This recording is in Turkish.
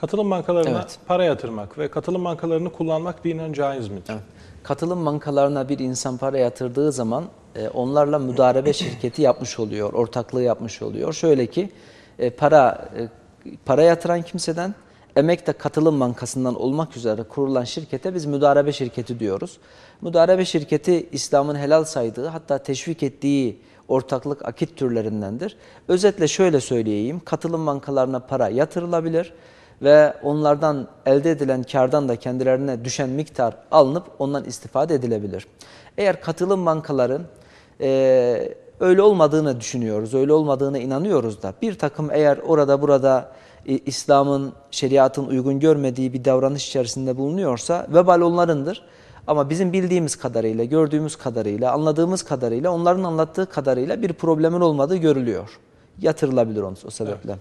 Katılım bankalarına Evet. para yatırmak ve katılım bankalarını kullanmak dinen caiz midir? Evet. Katılım bankalarına bir insan para yatırdığı zaman e, onlarla müdarebe şirketi yapmış oluyor, ortaklığı yapmış oluyor. Şöyle ki e, para e, para yatıran kimseden emek de katılım bankasından olmak üzere kurulan şirkete biz müdarebe şirketi diyoruz. Müdarebe şirketi İslam'ın helal saydığı hatta teşvik ettiği ortaklık akit türlerindendir. Özetle şöyle söyleyeyim, katılım bankalarına para yatırılabilir ve onlardan elde edilen kardan da kendilerine düşen miktar alınıp ondan istifade edilebilir. Eğer katılım bankaları e, öyle olmadığını düşünüyoruz, öyle olmadığını inanıyoruz da bir takım eğer orada burada e, İslam'ın, şeriatın uygun görmediği bir davranış içerisinde bulunuyorsa vebal onlarındır. Ama bizim bildiğimiz kadarıyla, gördüğümüz kadarıyla, anladığımız kadarıyla, onların anlattığı kadarıyla bir problemin olmadığı görülüyor. Yatırılabilir o, o sebeple.